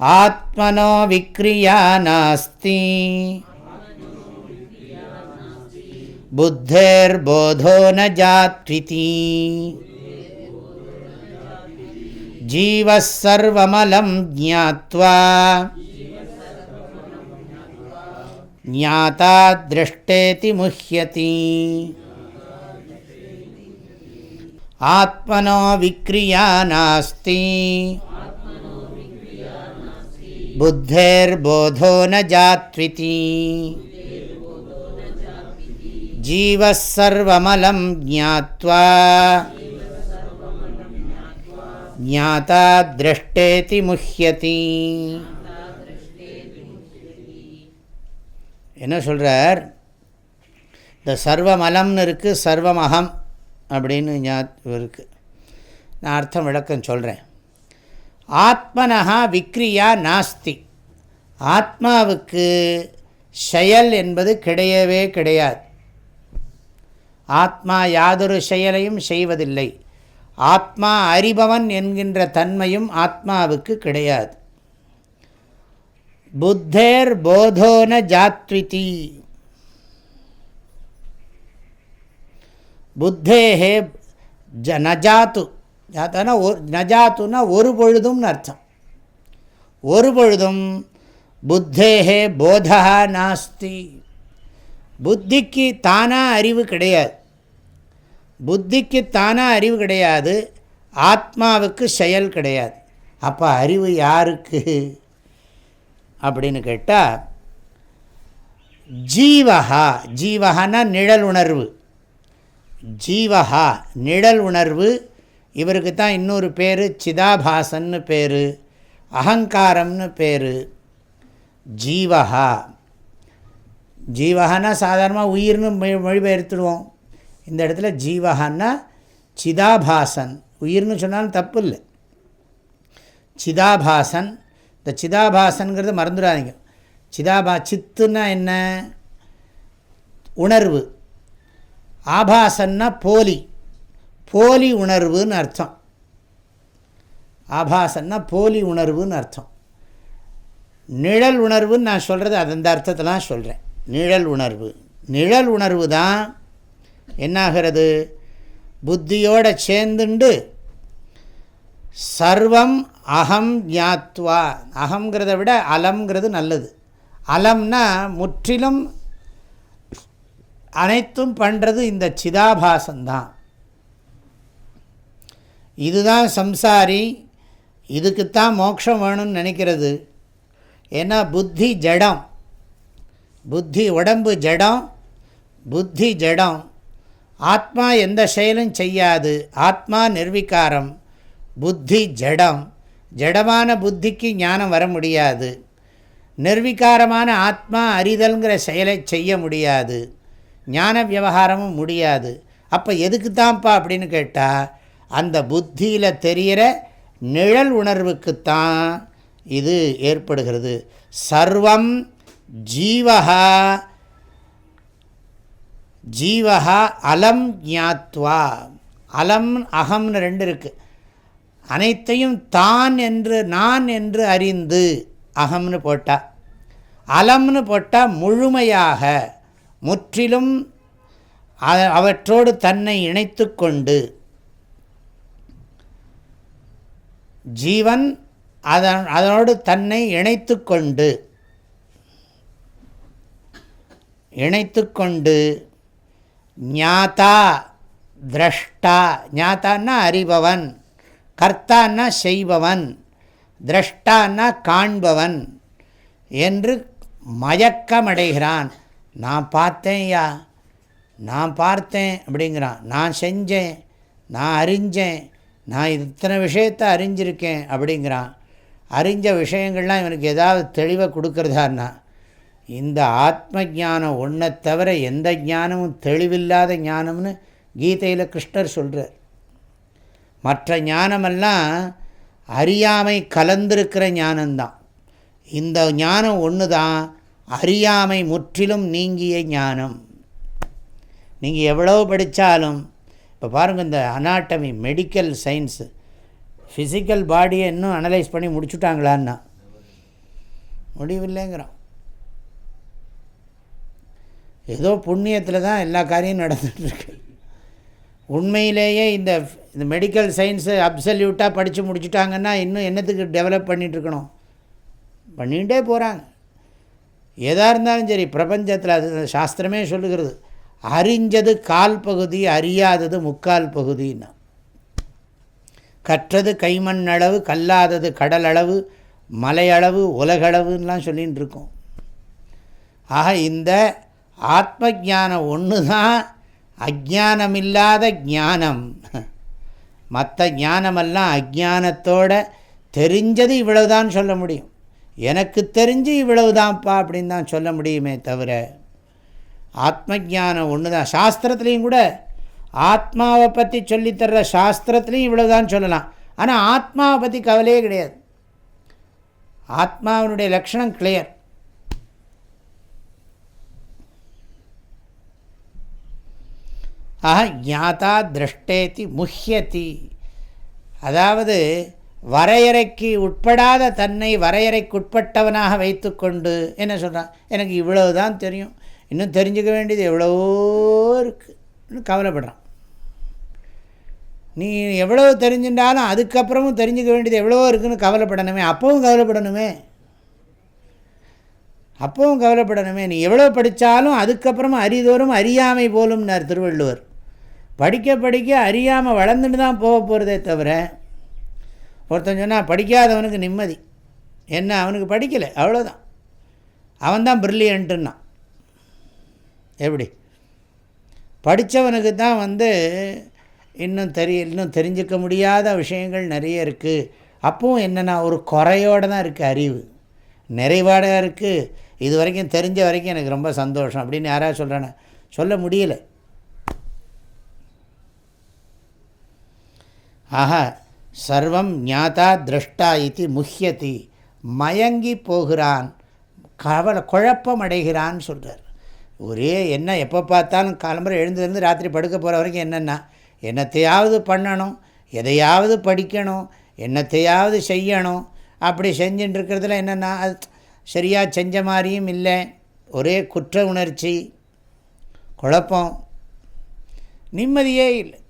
आत्मनो विक्रिया नास्ति। बुद्धेर्बोधो न जात्विति। जीवः सर्वमलं ज्ञात्वा ज्ञाता दृष्टेति मुह्यति। आत्मनो विक्रिया नास्ति। बुद्धेर्बोधो न जात्विति। जीवः सर्वमलं ज्ञात्वा। ज्ञाता द्रष्टेति मुह्यति என்ன சொல்கிறார் இந்த சர்வமலம்னு இருக்குது சர்வமகம் அப்படின்னு ஞா இருக்குது நான் அர்த்தம் விளக்கம் சொல்கிறேன் ஆத்மனஹா விக்ரியா நாஸ்தி. ஆத்மாவுக்கு செயல் என்பது கிடையவே கிடையாது. ஆத்மா யாதொரு செயலையும் செய்வதில்லை. ஆத்மா அறிபவன் என்கின்ற தன்மையும் ஆத்மாவுக்கு கிடையாது. புத்தேர் போதோன ஜாத்விதி புத்தேஹே ஜ நஜாத்து ஜாத்தானா ஒரு நஜாத்துனா ஒரு பொழுதும்னு அர்த்தம் ஒரு பொழுதும் புத்தேஹே போதா நாஸ்தி புத்திக்கு தானாக அறிவு கிடையாது புத்திக்கு தானாக அறிவு கிடையாது ஆத்மாவுக்கு செயல் கிடையாது அப்போ அறிவு யாருக்கு அப்படின்னு கேட்டால் ஜீவஹா ஜீவஹானா நிழல் உணர்வு ஜீவஹா நிழல் உணர்வு இவருக்கு தான் இன்னொரு பேர் சிதாபாசன்னு பேர் அகங்காரம்னு பேர். ஜீவஹா. ஜீவஹான்னா சாதாரணமாக உயிர்னு மொழிபெயர்த்துடுவோம். இந்த இடத்துல ஜீவஹான்னா சிதாபாசன். உயிர்னு சொன்னாலும் தப்பு இல்லை சிதாபாசன் இந்த சிதாபாசன்கிறது மறந்துடாதீங்க. சிதாபா சித்துன்னா என்ன? உணர்வு. ஆபாசன்னா போலி. போலி உணர்வுன்னு அர்த்தம். ஆபாசன்னா போலி உணர்வுன்னு அர்த்தம். நிழல் உணர்வுன்னு நான் சொல்கிறது அது அந்த அர்த்தத்தெலாம் சொல்கிறேன் நிழல் உணர்வு. நிழல் உணர்வு தான் என்னாகிறது? புத்தியோடு சேர்ந்துண்டு சர்வம் அகம் ஞாத்வா. அகங்கிறத விட அலம்ங்கிறது நல்லது. அலம்னா முற்றிலும் அனைத்தும் பண்ணுறது இந்த சிதாபாசந்தான் இதுதான் சம்சாரி இதுக்குத்தான் மோட்சம் வேணும்னு நினைக்கிறது. ஏன்னா புத்தி ஜடம். புத்தி உடம்பு ஜடம் புத்தி ஜடம். ஆத்மா எந்த செயலும் செய்யாது. ஆத்மா நிர்வீகாரம் புத்தி ஜடம். ஜடமான புத்திக்கு ஞானம் வர முடியாது. நிர்விகாரமான ஆத்மா அறிதல்ங்கிற செயலை செய்ய முடியாது. ஞான விவகாரமும் முடியாது. அப்போ எதுக்கு தான்ப்பா அப்படின்னு கேட்டால் அந்த புத்தியில் தெரிகிற நிழல் உணர்வுக்குத்தான் இது ஏற்படுகிறது. சர்வம் ஜீவகா ஜீவகா அலம் ஞாத்வா. அலம் அகம்னு ரெண்டு இருக்குது அனைத்தையும் தான் என்று நான் என்று அறிந்து அகம்னு போட்டா அலம்னு போட்டால் முழுமையாக முற்றிலும் அவற்றோடு தன்னை இணைத்து கொண்டு ஜீவன் அதன் அதனோடு தன்னை இணைத்து கொண்டு இணைத்து கொண்டு ஞாதா திரஷ்டா ஞாத்தான்னா அறிபவன். கர்த்தான்னா செய்பவன் திரஷ்டான்னா காண்பவன் என்று மயக்கமடைகிறான். நான் பார்த்தேன் யா நான் பார்த்தேன் அப்படிங்கிறான். நான் செஞ்சேன் நான் அறிஞ்சேன் நான் இத்தனை விஷயத்தை அறிஞ்சிருக்கேன் அப்படிங்கிறான். அறிஞ்ச விஷயங்கள்லாம் இவனுக்கு ஏதாவது தெளிவை கொடுக்குறதான்னா இந்த ஆத்ம ஜானம் ஒன்றை தவிர எந்த ஞானமும் தெளிவில்லாத ஞானம்னு கீதையில் கிருஷ்ணர் சொல்கிறார் மற்ற ஞானமெல்லாம் அறியாமை கலந்திருக்கிற ஞானம்தான் இந்த ஞானம் ஒன்று தான் அறியாமை முற்றிலும் நீங்கிய ஞானம். நீங்கள் எவ்வளோ படித்தாலும் இப்போ பாருங்கள் இந்த அனாட்டமி மெடிக்கல் சயின்ஸு ஃபிசிக்கல் பாடியை இன்னும் அனலைஸ் பண்ணி முடிச்சுட்டாங்களான்னா முடிவில்லைங்கிறான் ஏதோ புண்ணியத்தில் தான் எல்லா காரியம் நடந்துகிட்ருக்கு உண்மையிலேயே இந்த இந்த மெடிக்கல் சயின்ஸு அப்சல்யூட்டாக படித்து முடிச்சுட்டாங்கன்னா இன்னும் என்னத்துக்கு டெவலப் பண்ணிகிட்ருக்கணும் பண்ணிகிட்டே போகிறாங்க எதாக இருந்தாலும் சரி பிரபஞ்சத்தில் அது சாஸ்திரமே சொல்லுகிறது. அறிஞ்சது கால் பகுதி அறியாதது முக்கால் பகுதின்னா. கற்றது கைமண் அளவு கல்லாதது கடல் அளவு மலையளவு உலகளவுன்னெலாம் சொல்லின்னு இருக்கோம். ஆக இந்த ஆத்ம ஜானம் ஒன்று தான் அஜானமில்லாத ஞானம். மற்ற ஞானமெல்லாம் அஜானத்தோட தெரிஞ்சது இவ்வளவுதான் சொல்ல முடியும். எனக்கு தெரிஞ்சு இவ்வளவுதான்ப்பா அப்படின்னு தான் சொல்ல முடியுமே தவிர ஆத்ம ஜானம் ஒன்று தான் சாஸ்திரத்துலேயும் கூட ஆத்மாவை பற்றி சொல்லித்தர்ற சாஸ்திரத்துலேயும் இவ்வளவுதான் சொல்லலாம். ஆனால் ஆத்மாவை பற்றி கவலையே கிடையாது. ஆத்மாவினுடைய லக்ஷணம் கிளியர் ஆஹா ஞாதா திருஷ்டேதி முஹ்யதி. அதாவது வரையறைக்கு உட்படாத தன்னை வரையறைக்குட்பட்டவனாக வைத்துக்கொண்டு என்ன சொல்கிறான் எனக்கு இவ்வளவு தான் தெரியும். இன்னும் தெரிஞ்சுக்க வேண்டியது எவ்வளவோ இருக்குன்னு கவலைப்படுறான். நீ எவ்வளோ தெரிஞ்சுட்டாலும் அதுக்கப்புறமும் தெரிஞ்சுக்க வேண்டியது எவ்வளவோ இருக்குதுன்னு கவலைப்படணுமே. அப்பவும் கவலைப்படணுமே. அப்பவும் கவலைப்படணுமே. நீ எவ்வளோ படித்தாலும் அதுக்கப்புறமா அறிதோறும் அறியாமை போலும்னார் திருவள்ளுவர். படிக்க படிக்க அறியாமல் வளர்ந்துட்டு தான் போக போகிறதே தவிர ஒருத்தன் சொன்னால் படிக்காதவனுக்கு நிம்மதி. என்ன அவனுக்கு படிக்கலை அவ்வளோதான் அவன்தான் பிரில்லியன்ட்டுன்னா எப்படி? படித்தவனுக்கு தான் வந்து இன்னும் தெரிய இன்னும் தெரிஞ்சிக்க முடியாத விஷயங்கள் நிறைய இருக்குது அப்பவும் என்னென்னா ஒரு குறையோடு தான் இருக்குது அறிவு. நிறைவாடாக இருக்குது இது வரைக்கும் தெரிஞ்ச வரைக்கும் எனக்கு ரொம்ப சந்தோஷம் அப்படின்னு யாராவது சொல்கிறானே சொல்ல முடியலை. ஆஹா சர்வம் ஞாதா திரஷ்டா இது முக்கியத்தி மயங்கி போகிறான் கவலை குழப்பம் அடைகிறான்னு சொல்கிறார் ஒரே என்ன எப்போ பார்த்தாலும் காலம்பரம் எழுந்திருந்து ராத்திரி படுக்க போகிற வரைக்கும் என்னென்னா என்னத்தையாவது பண்ணணும் எதையாவது படிக்கணும் என்னத்தையாவது செய்யணும். அப்படி செஞ்சுட்டு இருக்கிறதுல என்னென்னா அது சரியாக செஞ்ச மாதிரியும் இல்லை. ஒரே குற்ற உணர்ச்சி குழப்பம் நிம்மதியே இல்லை.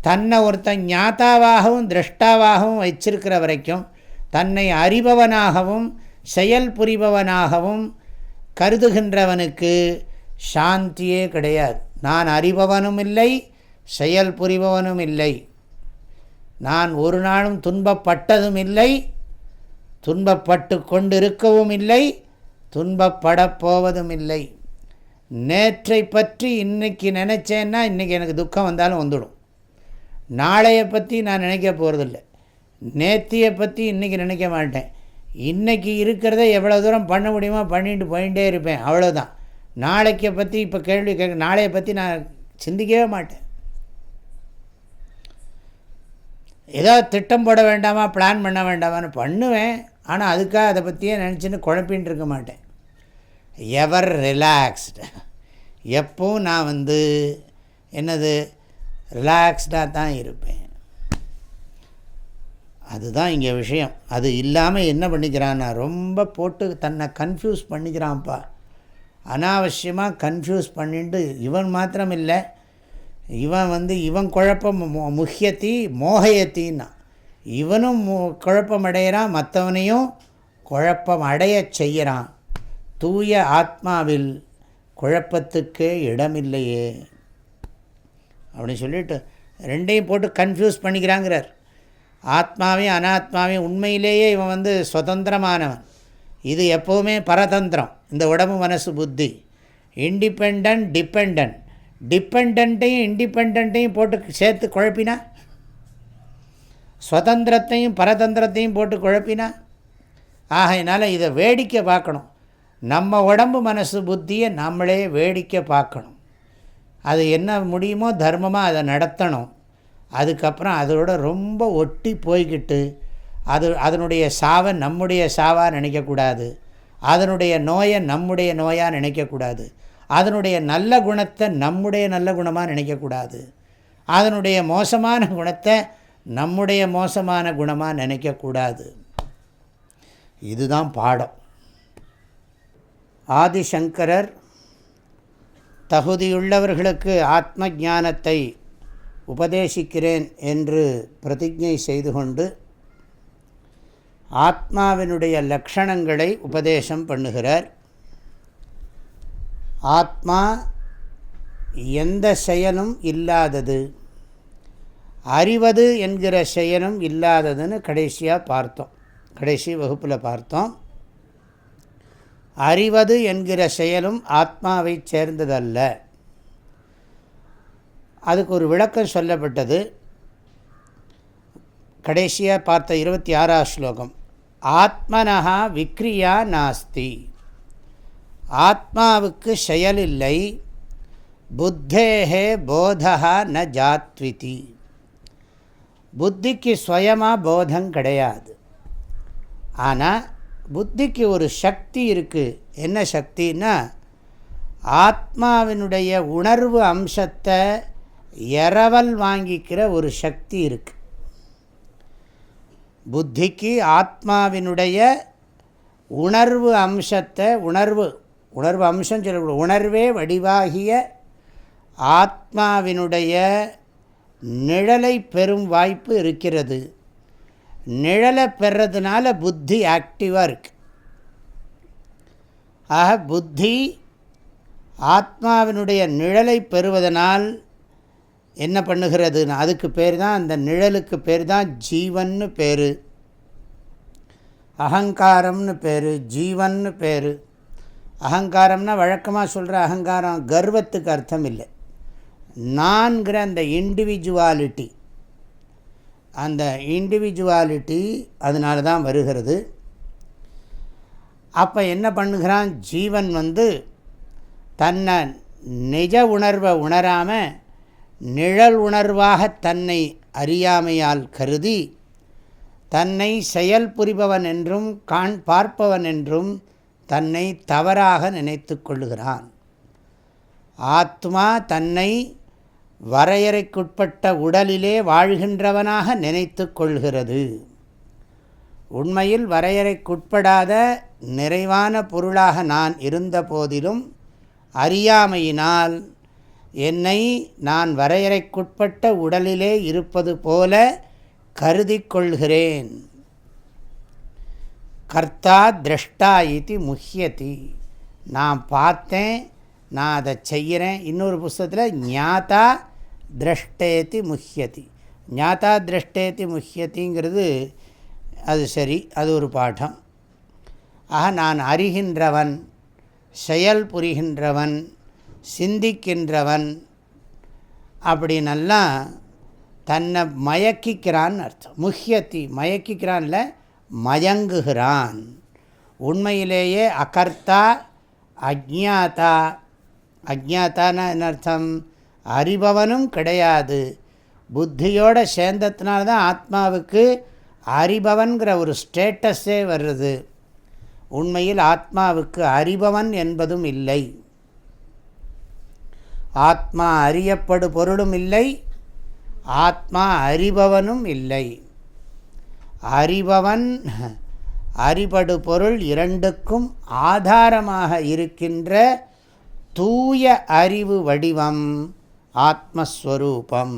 தன்னை ஒருத்தன் ஞாத்தாவாகவும் திரஷ்டாவாகவும் வச்சிருக்கிற வரைக்கும் தன்னை அறிபவனாகவும் செயல் புரிபவனாகவும் கருதுகின்றவனுக்கு சாந்தியே கிடையாது. நான் அறிபவனும் இல்லை செயல் புரிபவனும் இல்லை. நான் ஒரு நாளும் துன்பப்பட்டதும் இல்லை துன்பப்பட்டு கொண்டிருக்கவும் இல்லை துன்பப்படப் போவதும் இல்லை. நேற்றை பற்றி இன்றைக்கி நினச்சேன்னா இன்றைக்கி எனக்கு துக்கம் வந்தாலும் வந்துடும். நாளையை பற்றி நான் நினைக்க போகிறதில்ல நேத்தியை பற்றி இன்றைக்கி நினைக்க மாட்டேன். இன்றைக்கி இருக்கிறத எவ்வளோ தூரம் பண்ண முடியுமோ பண்ணிட்டு போயிட்டே இருப்பேன். அவ்வளோதான் நாளைக்கை பற்றி இப்போ கேள்வி கேட்க நாளையை பற்றி நான் சிந்திக்கவே மாட்டேன். ஏதோ திட்டம் போட வேண்டாமா பிளான் பண்ண வேண்டாமான்னு பண்ணுவேன். ஆனால் அதுக்காக அதை பற்றியே நினச்சின்னு குழப்பின்னு இருக்க மாட்டேன். எவர் ரிலாக்ஸ்டு எப்பவும் நான் வந்து என்னது ரிலாக்ஸ்டாக தான் இருப்பேன். அதுதான் இங்கே விஷயம். அது இல்லாமல் என்ன பண்ணிக்கிறான்னா ரொம்ப போட்டு தன்னை கன்ஃபியூஸ் பண்ணிக்கிறான்ப்பா அனாவசியமாக கன்ஃபியூஸ் பண்ணிட்டு இவன் மாத்திரம் இல்லை இவன் வந்து இவன் குழப்பம் முக்கியத்தி மோகயத்தின்னா இவனும் குழப்பம் அடையிறான் மற்றவனையும் குழப்பம் அடைய செய்கிறான் தூய ஆத்மாவில் குழப்பத்துக்கே இடமில்லையே. அப்படின்னு சொல்லிட்டு ரெண்டையும் போட்டு கன்ஃபியூஸ் பண்ணிக்கிறாங்கிறார். ஆத்மாவையும் அனாத்மாவையும் உண்மையிலேயே இவன் வந்து சுதந்திரமானவன். இது எப்போவுமே பரதந்திரம். இந்த உடம்பு மனசு புத்தி. இண்டிபெண்ட் டிபெண்ட் டிபெண்ட்டையும் இண்டிபெண்ட்டையும் போட்டு சேர்த்து குழப்பினா? சுதந்திரத்தையும் பரதந்திரத்தையும் போட்டு குழப்பினா? ஆகையினால் இதை வேடிக்கை பார்க்கணும். நம்ம உடம்பு மனசு புத்தியை நம்மளே வேடிக்கை பார்க்கணும். அது என்ன முடியுமோ தர்மமாக அதை நடத்தணும். அதுக்கப்புறம் அதோட ரொம்ப ஒட்டி போய்கிட்டு அது அதனுடைய சாவை நம்முடைய சாவாக நினைக்கக்கூடாது. அதனுடைய நோயை நம்முடைய நோயாக நினைக்கக்கூடாது. அதனுடைய நல்ல குணத்தை நம்முடைய நல்ல குணமாக நினைக்கக்கூடாது. அதனுடைய மோசமான குணத்தை நம்முடைய மோசமான குணமாக நினைக்கக்கூடாது. இதுதான் பாடம். ஆதிசங்கரர் தகுதியுள்ளவர்களுக்கு ஆத்ம ஞானத்தை உபதேசிக்கிறேன் என்று பிரதிஜை செய்து கொண்டு ஆத்மாவினுடைய லக்ஷணங்களை உபதேசம் பண்ணுகிறார். ஆத்மா எந்த செயலும் இல்லாதது அறிவது என்கிற செயலும் இல்லாததுன்னு கடைசியாக பார்த்தோம். கடைசி வகுப்பில் பார்த்தோம். அறிவது என்கிற செயலும் ஆத்மாவை சேர்ந்ததல்ல. அதுக்கு ஒரு விளக்கம் சொல்லப்பட்டது. கடைசியாக பார்த்த இருபத்தி ஆறாவது ஸ்லோகம். ஆத்மனஹா விக்ரியா நாஸ்தி. ஆத்மாவுக்கு செயலில்லை. புத்தேகே போதா ந ஜாத்விதி. புத்திக்கு சுயமாக போதம் கிடையாது. ஆனால் புத்திக்கு ஒரு சக்தி இருக்குது என்ன சக்தின்னா ஆத்மாவினுடைய உணர்வு அம்சத்தை இரவல் வாங்கிக்கிற ஒரு சக்தி இருக்குது புத்திக்கு ஆத்மாவினுடைய உணர்வு அம்சத்தை உணர்வு உணர்வு அம்சம் சொல்ல உணர்வே வடிவாகிய ஆத்மாவினுடைய நிழலை பெறும் வாய்ப்பு இருக்கிறது. நிழலை பெறதுனால புத்தி ஆக்டிவாக இருக்குது ஆக புத்தி ஆத்மாவினுடைய நிழலை பெறுவதனால் என்ன பண்ணுகிறதுன்னு அதுக்கு பேர் தான் அந்த நிழலுக்கு பேர் தான் ஜீவன்னு பேர். அகங்காரம்னு பேர் ஜீவன்னு பேர். அகங்காரம்னா வழக்கமாக சொல்கிற அகங்காரம் கர்வத்துக்கு அர்த்தம் இல்லை. நான்கிற அந்த இண்டிவிஜுவாலிட்டி அந்த இண்டிவிஜுவாலிட்டி அதனால தான் வருகிறது. அப்போ என்ன பண்ணுகிறான்? ஜீவன் வந்து தன்னை நிஜ உணர்வை உணராமல் நிழல் உணர்வாக தன்னை அறியாமையால் கருதி தன்னை செயல் புரிபவன் என்றும் காண் பார்ப்பவன் என்றும் தன்னை தவறாக நினைத்து கொள்ளுகிறான். ஆத்மா தன்னை வரையறைக்குட்பட்ட உடலிலே வாழ்கின்றவனாக நினைத்து கொள்கிறது. உண்மையில் வரையறைக்குட்படாத நிறைவான பொருளாக நான் இருந்த போதிலும் அறியாமையினால் என்னை நான் வரையறைக்குட்பட்ட உடலிலே இருப்பது போல கருதி கொள்கிறேன். கர்த்தா திரஷ்டா இது முக்கியத்தி நான் பார்த்தேன் நான் அதை செய்கிறேன். இன்னொரு புஸ்தகத்தில் ஞாத்தா திரஷ்டேத்தி முக்கியத்தி ஞாத்தா திரஷ்டேத்தி முக்கியத்திங்கிறது அது சரி அது ஒரு பாடம். ஆக நான் அறிகின்றவன் செயல் புரிகின்றவன் சிந்திக்கின்றவன் அப்படின்னெல்லாம் தன்னை மயக்கிக்கிறான்னு அர்த்தம். முக்கியத்தி மயக்கிக்கிறான்ல மயங்குகிறான். உண்மையிலேயே அகர்த்தா அஜாத்தா அஜ்ஞாத்தான என்ன அர்த்தம்? அறிபவனும் கிடையாது. புத்தியோட சேர்ந்ததுனால தான் ஆத்மாவுக்கு அறிபவன்கிற ஒரு ஸ்டேட்டஸே வருது உண்மையில் ஆத்மாவுக்கு அறிபவன் என்பதும் இல்லை. ஆத்மா அறியப்படு பொருளும் இல்லை. ஆத்மா அறிபவனும் இல்லை. அறிபவன் அறிபடு பொருள் இரண்டுக்கும் ஆதாரமாக இருக்கின்ற தூய அறிவு வடிவம். ఆత్మస్వరూపం.